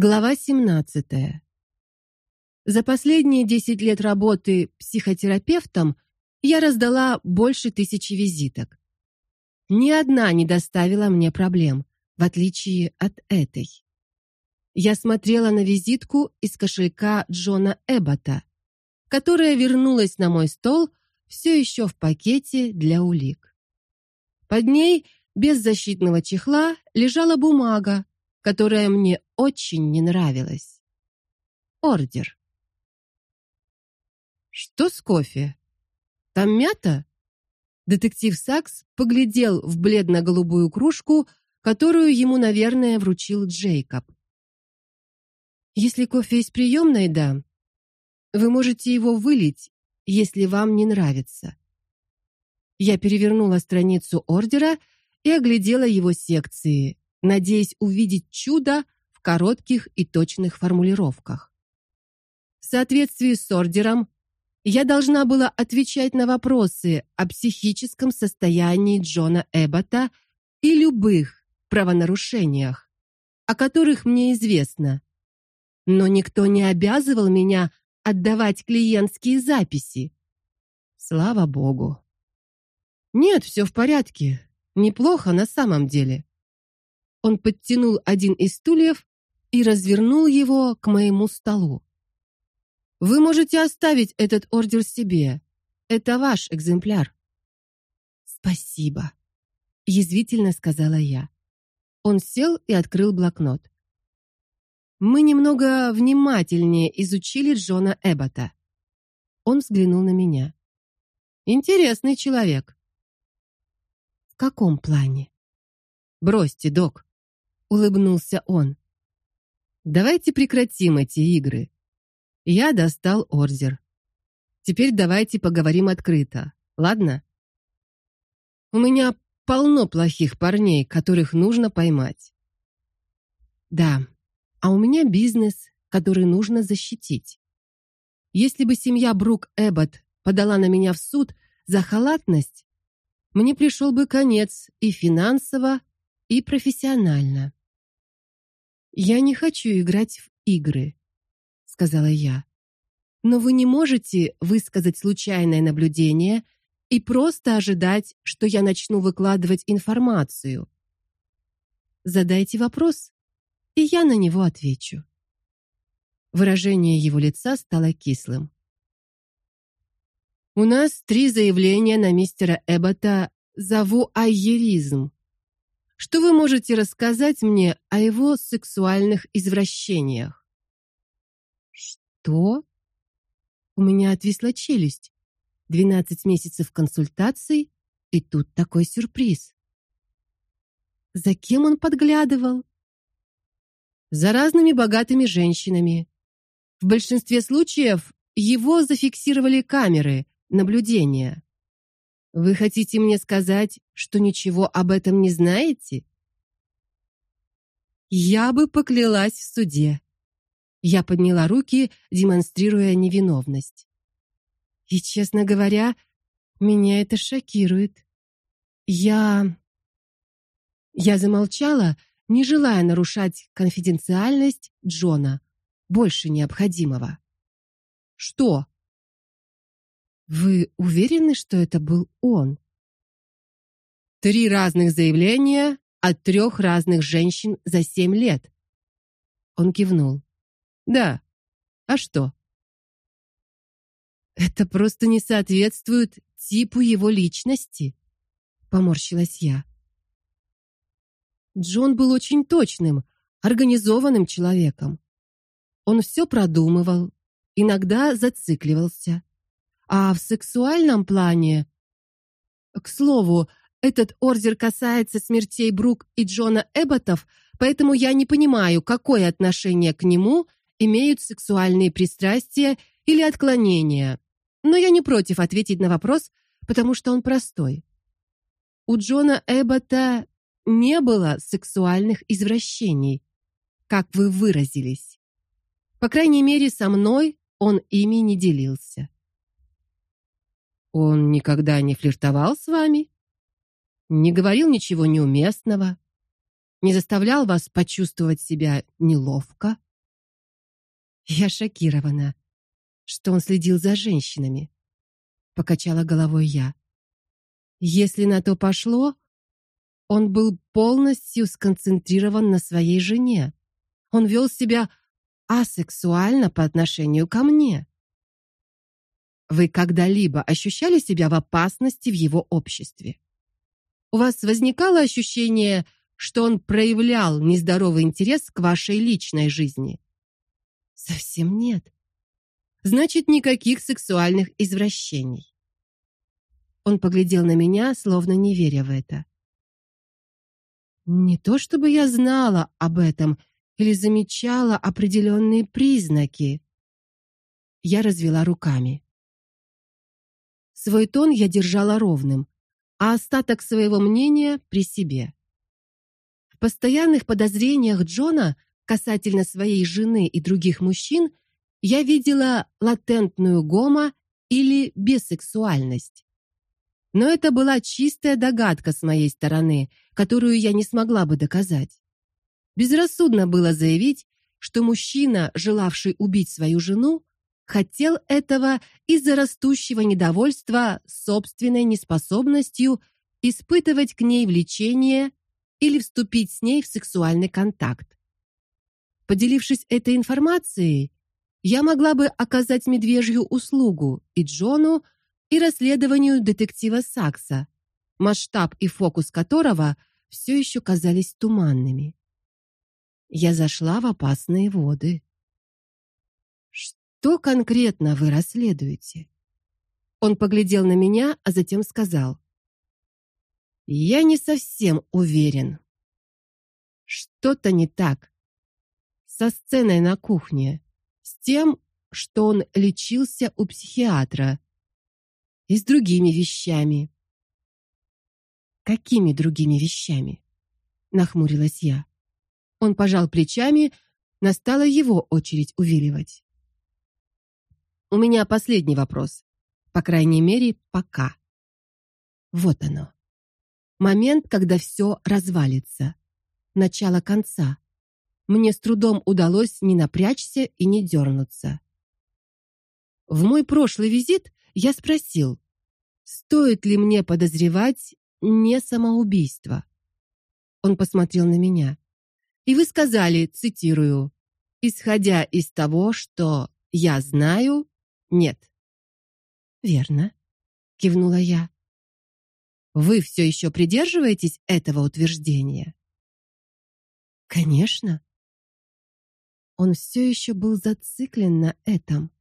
Глава 17. За последние 10 лет работы психотерапевтом я раздала больше тысячи визиток. Ни одна не доставила мне проблем, в отличие от этой. Я смотрела на визитку из кошелька Джона Эббота, которая вернулась на мой стол все еще в пакете для улик. Под ней без защитного чехла лежала бумага, которая мне очень не нравилась. Ордер. Что с кофе? Там мята? Детектив Сакс поглядел в бледно-голубую кружку, которую ему, наверное, вручил Джейкоб. Если кофе из приемной, да. Вы можете его вылить, если вам не нравится. Я перевернула страницу ордера и оглядела его секции, надеясь увидеть чудо в коротких и точных формулировках. В соответствии с ордером я должна была отвечать на вопросы о психическом состоянии Джона Эббота и любых правонарушениях, о которых мне известно. Но никто не обязывал меня отдавать клиентские записи. Слава богу. Нет, все в порядке. Неплохо на самом деле. Он подтянул один из стульев и развернул его к моему столу. Вы можете оставить этот ордер себе. Это ваш экземпляр. Спасибо, язвительно сказала я. Он сел и открыл блокнот. Мы немного внимательнее изучили Джона Эббота. Он взглянул на меня. Интересный человек каком плане? Бросьте, док, улыбнулся он. Давайте прекратим эти игры. Я достал ордер. Теперь давайте поговорим открыто. Ладно? У меня полно плохих парней, которых нужно поймать. Да. А у меня бизнес, который нужно защитить. Если бы семья Брук Эббот подала на меня в суд за халатность, мне пришел бы конец и финансово, и профессионально. Я не хочу играть в игры, сказала я. Но вы не можете высказать случайное наблюдение и просто ожидать, что я начну выкладывать информацию. Задайте вопрос, и я на него отвечу. Выражение его лица стало кислым. У нас три заявления на мистера Эббота за вуайеризм. Что вы можете рассказать мне о его сексуальных извращениях? Что? У меня отвисла челюсть. Двенадцать месяцев консультаций, и тут такой сюрприз. За кем он подглядывал? За разными богатыми женщинами. В большинстве случаев его зафиксировали камеры, наблюдения. Вы хотите мне сказать, что ничего об этом не знаете? Я бы поклялась в суде. Я подняла руки, демонстрируя невиновность. И, честно говоря, меня это шокирует. Я Я замолчала, не желая нарушать конфиденциальность Джона больше необходимого. Что? Вы уверены, что это был он? Три разных заявления от трех разных женщин за семь лет. Он кивнул. Да. А что? Это просто не соответствует типу его личности, поморщилась я. Джон был очень точным, организованным человеком. Он все продумывал, иногда зацикливался. А в сексуальном плане, к слову, этот ордер касается смертей Брук и Джона Эбботов, поэтому я не понимаю, какое отношение к нему имеют сексуальные пристрастия или отклонения. Но я не против ответить на вопрос, потому что он простой. У Джона Эббота не было сексуальных извращений, как вы выразились. По крайней мере, со мной он ими не делился. Он никогда не флиртовал с вами? Не говорил ничего неуместного? Не заставлял вас почувствовать себя неловко? Я шокирована, что он следил за женщинами. Покачала головой я. Если на то пошло, он был полностью сконцентрирован на своей жене. Он вел себя асексуально по отношению ко мне. Вы когда-либо ощущали себя в опасности в его обществе? У вас возникало ощущение, что он проявлял нездоровый интерес к вашей личной жизни? Совсем нет. Значит, никаких сексуальных извращений. Он поглядел на меня, словно не веря в это. Не то чтобы я знала об этом или замечала определенные признаки. Я развела руками. Свой тон я держала ровным, а остаток своего мнения при себе. В постоянных подозрениях Джона касательно своей жены и других мужчин я видела латентную гомо или бисексуальность. Но это была чистая догадка с моей стороны, которую я не смогла бы доказать. Безрассудно было заявить, что мужчина, желавший убить свою жену, хотел этого из-за растущего недовольства собственной неспособностью испытывать к ней влечение или вступить с ней в сексуальный контакт. Поделившись этой информацией, я могла бы оказать медвежью услугу и Джону, и расследованию детектива Сакса, масштаб и фокус которого все еще казались туманными. Я зашла в опасные воды. Что конкретно вы расследуете? Он поглядел на меня, а затем сказал: Я не совсем уверен. Что-то не так со сценой на кухне, с тем, что он лечился у психиатра и с другими вещами. Какими другими вещами? нахмурилась я. Он пожал плечами, настала его очередь увиливать. У меня последний вопрос, по крайней мере, пока. Вот оно. Момент, когда все развалится. Начало конца. Мне с трудом удалось не напрячься и не дернуться. В мой прошлый визит я спросил, стоит ли мне подозревать не самоубийство. Он посмотрел на меня. И вы сказали, цитирую: "Исходя из того, что я знаю, нет". Верно, кивнула я. Вы все еще придерживаетесь этого утверждения? Конечно. Он все еще был зациклен на этом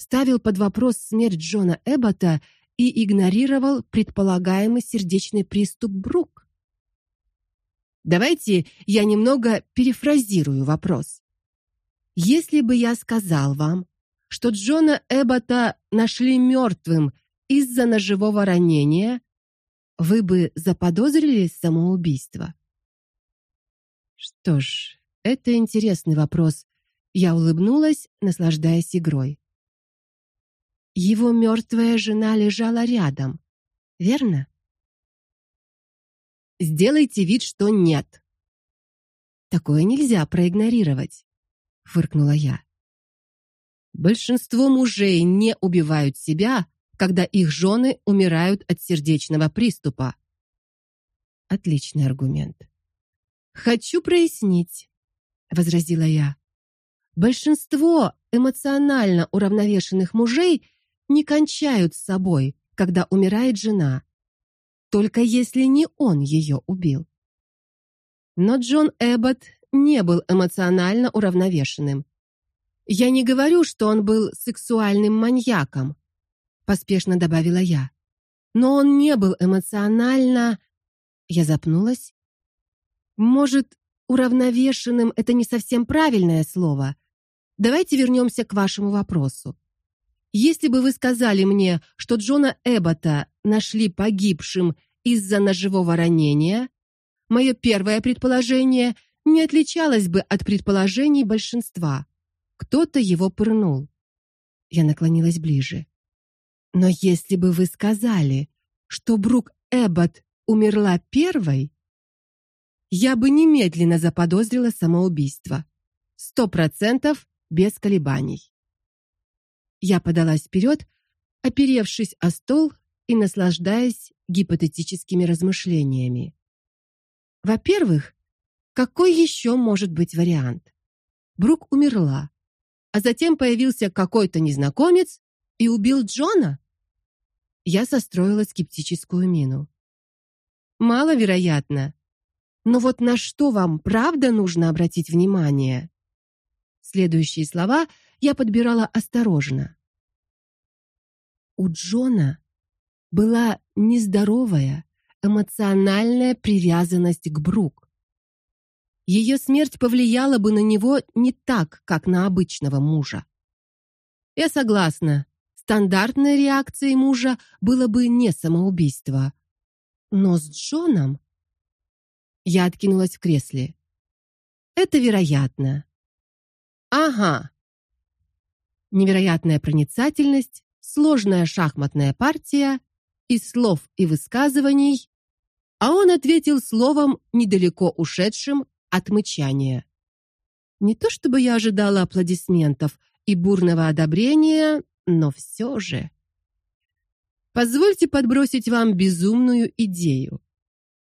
ставил под вопрос смерть Джона Эббота и игнорировал предполагаемый сердечный приступ Брук. Давайте я немного перефразирую вопрос. Если бы я сказал вам, что Джона Эббота нашли мертвым из-за ножевого ранения, вы бы заподозрили самоубийство? Что ж, это интересный вопрос. Я улыбнулась, наслаждаясь игрой. Его мертвая жена лежала рядом. Верно? Сделайте вид, что нет. Такое нельзя проигнорировать, фыркнула я. Большинство мужей не убивают себя, когда их жены умирают от сердечного приступа. Отличный аргумент. Хочу прояснить, возразила я. Большинство эмоционально уравновешенных мужей не кончают с собой, когда умирает жена, только если не он ее убил. Но Джон Эббот не был эмоционально уравновешенным. Я не говорю, что он был сексуальным маньяком, поспешно добавила я. Но он не был эмоционально Я запнулась. Может, уравновешенным это не совсем правильное слово. Давайте вернемся к вашему вопросу. Если бы вы сказали мне, что Джона Эббота нашли погибшим из-за ножевого ранения, мое первое предположение не отличалось бы от предположений большинства. Кто-то его пырнул. Я наклонилась ближе. Но если бы вы сказали, что Брук Эббот умерла первой, я бы немедленно заподозрила самоубийство. Сто процентов без колебаний. Я подалась вперед, оперевшись о стол и наслаждаясь гипотетическими размышлениями. Во-первых, какой еще может быть вариант? Брук умерла, а затем появился какой-то незнакомец и убил Джона? Я состроила скептическую мину. Маловероятно. Но вот на что вам правда нужно обратить внимание? Следующие слова я подбирала осторожно. У Джона была нездоровая эмоциональная привязанность к Брук. Ее смерть повлияла бы на него не так, как на обычного мужа. Я согласна. Стандартной реакцией мужа было бы не самоубийство. Но с Джоном я откинулась в кресле. Это вероятно. Ага. Невероятная проницательность, сложная шахматная партия из слов и высказываний, а он ответил словом недалеко ушедшим от. Не то чтобы я ожидала аплодисментов и бурного одобрения, но все же. Позвольте подбросить вам безумную идею.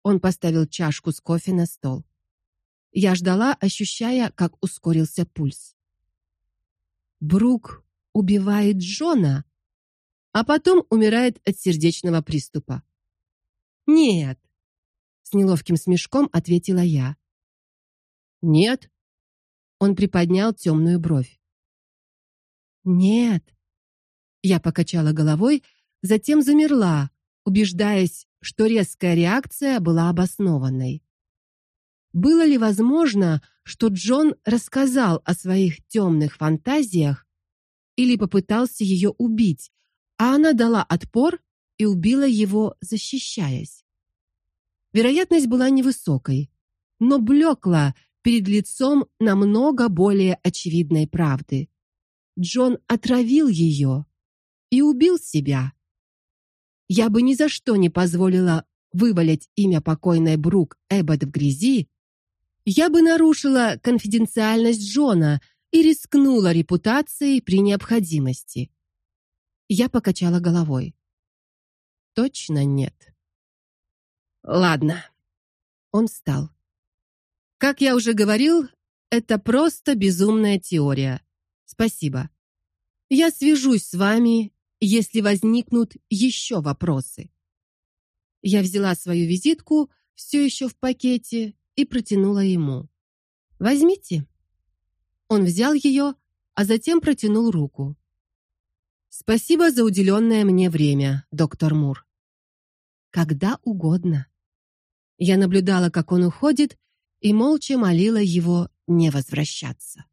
Он поставил чашку с кофе на стол. Я ждала, ощущая, как ускорился пульс. Брук убивает Джона, а потом умирает от сердечного приступа. Нет, с неловким смешком ответила я. Нет. Он приподнял темную бровь. Нет. Я покачала головой, затем замерла, убеждаясь, что резкая реакция была обоснованной. Было ли возможно, что Джон рассказал о своих темных фантазиях или попытался ее убить, а она дала отпор и убила его, защищаясь? Вероятность была невысокой, но блекла перед лицом намного более очевидной правды. Джон отравил ее и убил себя. Я бы ни за что не позволила вывалить имя покойной Брук Эббот в грязи. Я бы нарушила конфиденциальность Джона и рискнула репутацией при необходимости. Я покачала головой. Точно нет. Ладно. Он встал. Как я уже говорил, это просто безумная теория. Спасибо. Я свяжусь с вами если возникнут еще вопросы. Я взяла свою визитку, все еще в пакете, и протянула ему. Возьмите. Он взял ее, а затем протянул руку. Спасибо за уделенное мне время, доктор Мур. Когда угодно. Я наблюдала, как он уходит, и молча молила его не возвращаться.